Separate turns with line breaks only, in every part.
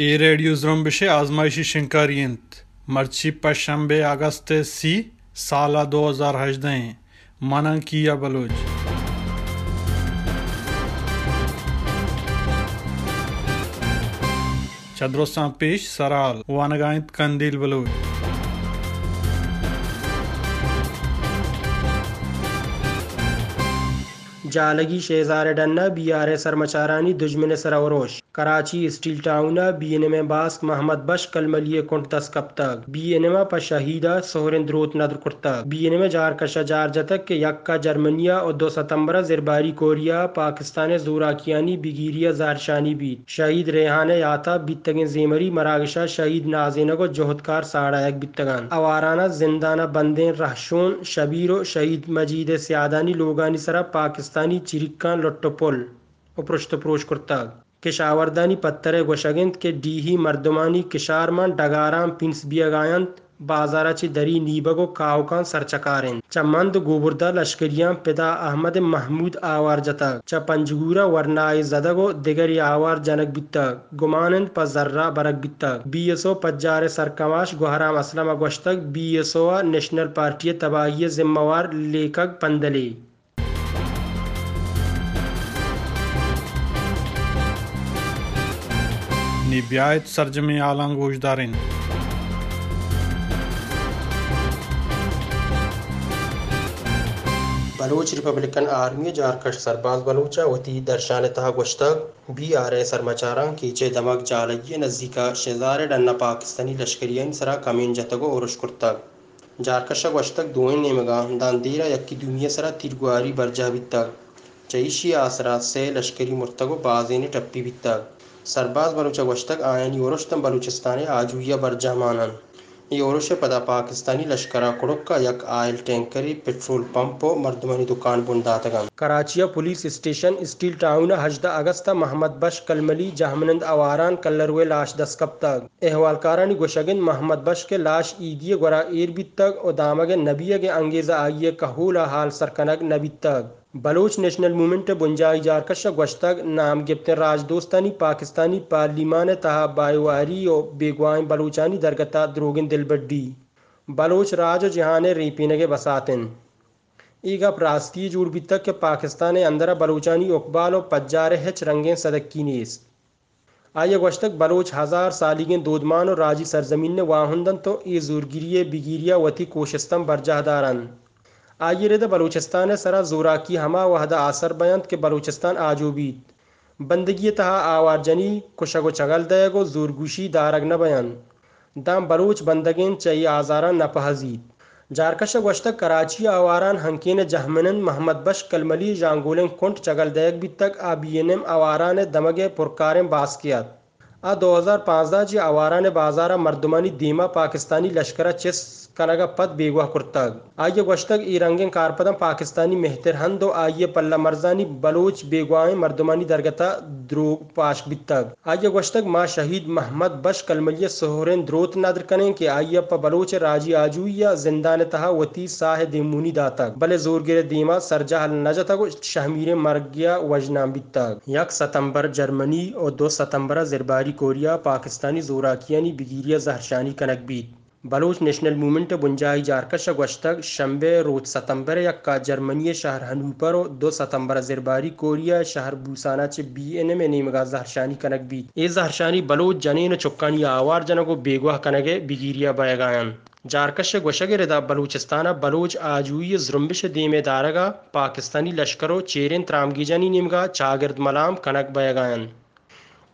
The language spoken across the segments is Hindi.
जुम्बिश आजमाइशी शिंकारियंत मर्ची पशंबे अगस्त सी साला 2018 मनन किया बलोच चद्रोसा पेश सराल वानगायत कंदील बलोच
जालगी शेजार डन्ना बी आर एस सरमचारानी दुजमन सरवरोश कराची स्टील टाउना बी एन एम बास्क मोहम्मद बश, कलमलिय कुंट दस कप्तक बी एन एम पर शहीदा सोहरिन द्रोत नदर कुर्तक। बी एन एम जार कशा जार जतक के यक्का, जर्मनिया और दो सितंबर जिरबारी कोरिया, पाकिस्तान जोराकियानी, बिगिरिया जारशानी बीत। शहीद रेहान याता बितगे जेमरी, मरागशा शहीद नाजिनगो जोहदकार साड़ा एक बितगान अवाराना जिंदाना बंदे रहशोन, शबीर शहीद मजीद सियादानी लोगानी सरा Pakistani चिरिक्कान लोट्टोपोल prushtoprosh kurtag kishawardani pattare goshagint ke dihi mardumani kisharman dagaran pins biyagayant बाजाराची दरी नीबगो कावकान सरचकारेन च मंद गोबुरदा लश्करियाँ पिता अहमद महमूद आवार जता च पंजगूरा वरनाई जदगो दिगरी आवार जनक बित्ता गुमानंद प जर्रा बरक बित्ता बीएसओ पज्जार सरकमाश Gohram Aslam गोश्तक B S O national party तबाही जिम्मेवार लेखक पंदले
Nibiyet sercemê alan goşdarên
Baloch republican army जारकश सरबाज बलूचा वती दर्शान तहा गोश्तक बी आर ए सरमचारा कीचे दमक जालये नज़दीका शेजार डन्ना पाकिस्तानी लश्करियन सरा कमीन जतगो उरुश कुर्तक जारकशा गोश्तक दोइन नेमगा दांदीरा यक्की दुनिया सरा तिरगुआरी बरजा बित्तक चईशी आसरा से लश्करी मुर्तगो बाजेने टप्पी बित्तक सरबाज आयनी उरुश्तम बलूचिस्तान आजुया बरजा मानन योरुश पदा पाकिस्तानी लश्करा कुड़ुक्का यक आयल टैंकरी पेट्रोल पंपो मर्दमनी दुकान बुंदातगम कराचिया पुलिस स्टेशन स्टील टाउन हजदा अगस्त मोहम्मद बश कलमली जहमनंद अवारान कल्लरवे लाश दस कब तक अहवालकारानी गोशगिन मोहम्मद बश के लाश ईदिय गोरा एर तक और दामगे नबिय के अंगेजा आइये कहूला हाल सरकनग नबी तक बलोच नेशनल मूवमेंट बुंजाई जारकश गोश्तक नाम गिफ्त राजदोस्तानी पाकिस्तानी, पार्लिमान तहा बायवारी और बेगवाइन बलोचानी दरगता द्रोगिन दिलबड्डी। बलोच राज जहान रीपीन के बसातिन। ईगा प्रास्ती जूड़ तक पाकिस्तान अंदर बलूचानी उकबाल और पज्जार हेच रंगे सदक्की नेस आइए गोश्तक बलोच हज़ार सालिगे दोदमान और राज़ी सरजमीन ने तो ए जोरगिरिय बिगिरिया वती कोशिस्तम बरजाहदारन आइए रेद बलूचिस्तान सरा जोरा की हमा वहदा आसर बयंत के बलूचिस्तान आजूबीत बंदगी तहा आवार जनी कुशगो चगल दयगो जोरगुशी दारग न बयान। दाम बलूच बंदगेन चई आजारा न पहजीत जारकश वश्तक कराची आवारान हंकेन जहमनन मोहम्मद बश कलमली जांगोलें कुंट चगल दयक भी तक आ बी एन एम आवारा ने दमगे बास किया आ, दो हज़ार पाँचदा जी आवारा ने बाजारा मर्दमानी दीमा पाकिस्तानी लश्करा चेस कनगा पद बेगवा कुर्तग आइए गोश्तक ईरंगे कारपदम पाकिस्तानी मेहतर हंदो। आइए पल्ला मर्जानी बलोच बेगवाए मर्दमानी दरगता द्रोग पाश बितग आइए गोश्तक माँ शहीद मोहम्मद बश कलमलिय सोहरेन द्रोत नदर कने के आइए प बलोच राज़ी आजुया जिंदान तहा वती साह देमुनी दातक बले ज़ोर गिरे दीमा सरजा हल शहमीर मर गया वजनाम बितग यक सितंबर जर्मनी और दो सितंबर जिरबारी कोरिया पाकिस्तानी जोराकियानी बिगिरिया जहरशानी कनक बीत बलोच नेशनल मूवमेंट बुंजाई जारकश गोश्तक शंबे रोज सितंबर यक्का जर्मनी शहर हनूपर दो सितंबर जिरबारी कोरिया शहर बूसाना चे बी एन एम नीमगा जहरशानी कनक बी ए जहरशानी बलोच जनेन चुक्कानी आवार जनगो बेगवाह कनगे बिगिरिया बयगायन जारकश गोशगे रिदा बलूचिस्ताना बलोच आजुई जुम्बिश दीमे दारगा पाकिस्तानी लश्करो चेरेन त्रामगीजानी निमगा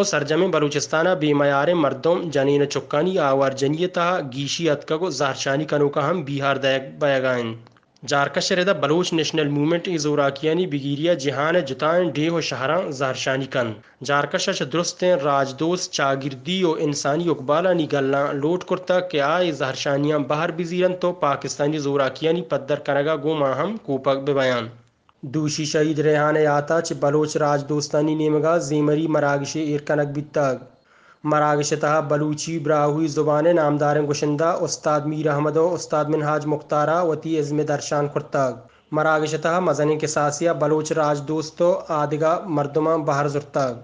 और सरजम बलूचिस्ताना बेमयार मर्दों जनीन चुक्कानी आवार जनियता गीशी अतकगो जारशानी कनोका हम बिहार दयक बयगाइन जारकश रेदा बलोच नेशनल मूवमेंट जोराकियानी बिगिरिया जिहान जुतान डे हो शहरा जारशानी कन जारकश दुरुस्त राजदोस चागिर्दी और इंसानी उकबाला निगलना लोट कुर्ता के आए जहरशानियाँ बाहर बिजीरन तो पाकिस्तानी जोराकियानी पद्दर कनगा गो माहम कोपक बेबयान दूशी शहीद रेहान याताच बलोच राज दोस्तानी नेमगा जेमरी मरागश इरकनक बितग मरागशतः बलूची ब्राहुई ज़ुबान नामदार गुशंदा, उस्ताद मीर अहमद उस्ताद मिनहाज मुख्तारा, वती इज़म दर्शान कुर्तग मरागशतः मजन के सासिया बलोच राज दोस्तो आदिगा मरदमा बहर जुर्तग।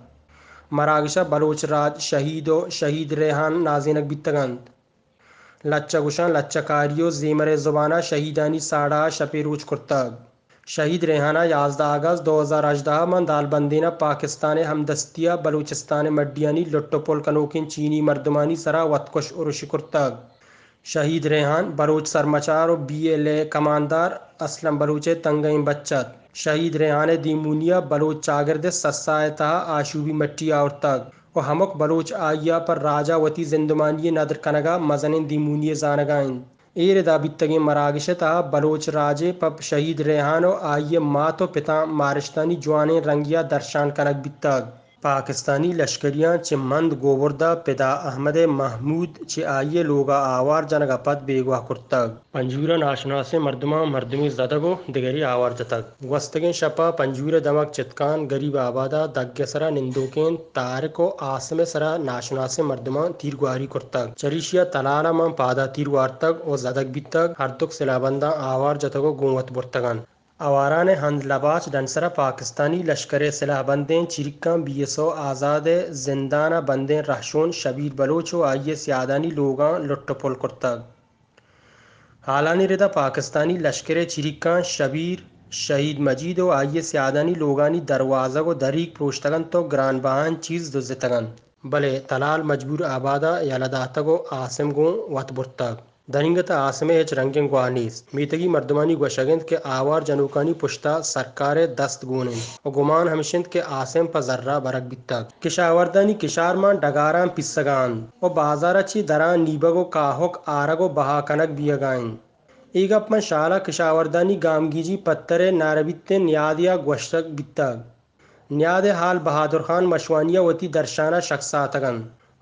मरागिशा बलोच राज शहीदो शहीद रेहान नाजिनक बितगंत लच्चा गुशान लच्चा कारियो, जेमर ज़ुबाना, शहीदानी साड़ा शपेरूच कुर्तग शहीद रेहाना याजदा अगस्त दो हज़ार अजदा मन दालबंदीना पाकिस्तान हमदस्तिया बलूचिस्तान मड्डियानी लुट्टोपुल कनोकिन चीनी मर्दमानी सरा वतकुश उर्श कुर्तग शहीद रेहान बलूच सरमाचार और बी एल ए कमानदार असलम बलूचे तंगई बच्चत। शहीद रेहान दीमूनिया बलूच चागिरद सस्सायता आशूबी मट्टी और तग। और हमक बलूच आया पर राजा वती जिंदमानी नदर कनगा मजन दीमूनिय जानगाइन एर दाबितगे मरागिशता बलोच राजे, पप शहीद रेहानो, आइये मातो पिता मारिश्तानी जवाने रंगिया दर्शान कनक बितग पाकिस्तानी लश्करियाँ च मंद गोवरदा पिदा अहमद महमूद च आइये लोगा आवार जनगा पद बेगवा कुर्तग पंजूरा नाशना से मर्दमा मर्दमी जदगो दिगरी आवार जतक वस्तगे शपा पंजूर दमक चितकान गरीब आबादा दग्यसरा निंदोकेन तारको आसम सरा नाशना से मर्दमा तीरगुआरी कुर्तग चरिशिया तलाला मं पादा तीरवार और जदक बितक हरतुक सिलाबंदा आवार जतगो गोवत बुर्तगन आवारान हंद लबाच डंसरा पाकिस्तानी लश्कर सिलाह बंदें चिरिका बी एस ओ आज़ाद जिंदाना बंदें रहशोन शबीर बलोच व आइए सियादानी लोगा लुट्टपुल कुर्तग हालानी रिदा पाकिस्तानी लश्कर चिरिका शबीर, शहीद मजीद व आइए सियादानी लोगानी दरवाज़ा को दरीक प्रोश्तगन तो ग्रान बहान चीज़ दुजतगन भले तलाल दरिंगत आसमे एच रंगें ग्वानीस मीतगी मर्दमानी गुशगिंद के आवार जनूकानी पुश्ता सरकार दस्त गोने। और गुमान हमिशिंद के आसम पर जर्रा बरक बितक किशावरदानी किशारमान डगारां पिस्सगान। और बाजारा ची दरान नीबगो काहुक आरगो बहा कनक बियगाइन एक अपन शाला किशावरदानी गामगीजी पत्तरे नारबित्ते न्यादिया गुशक बितक न्याद हाल बहादुर खान मशवानिया वती दर्शाना शख्सातगन।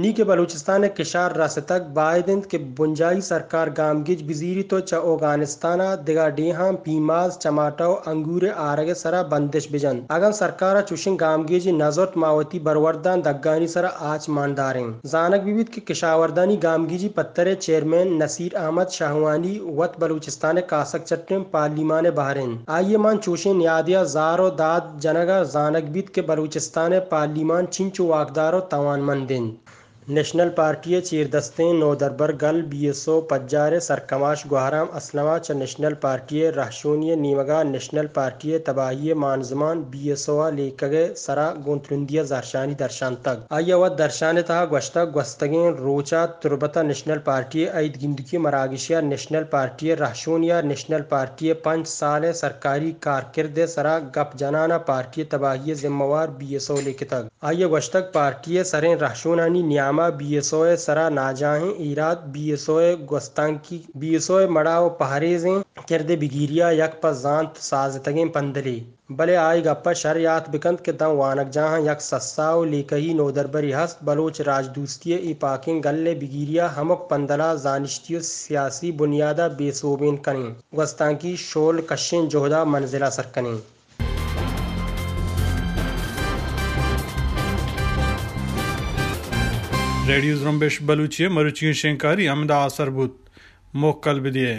नी के बलूचिस्तान किशार रास्तक बायदिंद के बुंजाई सरकार गामगिज बिजीरी तो च ओगानिस्ताना दिगा डेहा पीमाज चमाटो अंगूर आरगे सरा बंदिश बिजन। अगम सरकार चुशिंग गामगिज नजोट मावती बरवर्दान दग्गानी सरा आच मानदारें जानक विविध के किशावरदानी गामगिजी पत्तरे चेयरमैन नसीर अहमद शाहवानी वत बलूचिस्तान कासक चट्टम पार्लिमान बहरिन आइए मान चोशिन यादिया जारो दाद जनगा जानक बीत के बलूचिस्तान पार्लिमान चिंचो वाकदारो तवान मंदिन नेशनल पार्टी चीरदस्तें नौदरबर गल बी एस ओ पज्जारे सरकमाश गुहाराम असलमा च नेशनल पार्टी रहशूनिय नीमगा नेशनल पार्टी तबाही मानजमान बी एस ओ लेकगे सरा गोंतरुंदिया जरशानी दर्शान तक आया व दर्शान तहा गश्ता गस्तगें रोचा तुरबता नेशनल पार्टी ईद गिंदगी मरागिशिया नेशनल पार्टी रहशूनिया नेशनल पार्टी पंच साल सरकारी कारकिर्द सरा गप जनाना पार्टी तबाही जिम्मेवार बी एस ओ लेके तक आया गश्तक पार्टी सरें रहशूनानी नियाम नामा बी एस ओ सरा नाजाहें ईराद बी एस ओ गोस्तांकी ओ मड़ाओ पहारेजें, किरदे बिगिरिया यक पर जानत साजतगें पंदले बले आई गप्पा शर यात बिकंत के दम वानक जहाँ, यक सस्साओ लेकही नोदरबरी हस्त बलोच राजदूस्तिय ई पाकिंग गल्ले बिगिरिया हमक पंदला जानिश्तियो सियासी बुनियादा बेसोबेन कनें गोस्तांकी शोल कशें जोहदा मंजिला सर कनें
रेडियो जम्बेश बलूचिय मरुचिय शेंकारी अमदा असरबुत मोक्कल बिदिए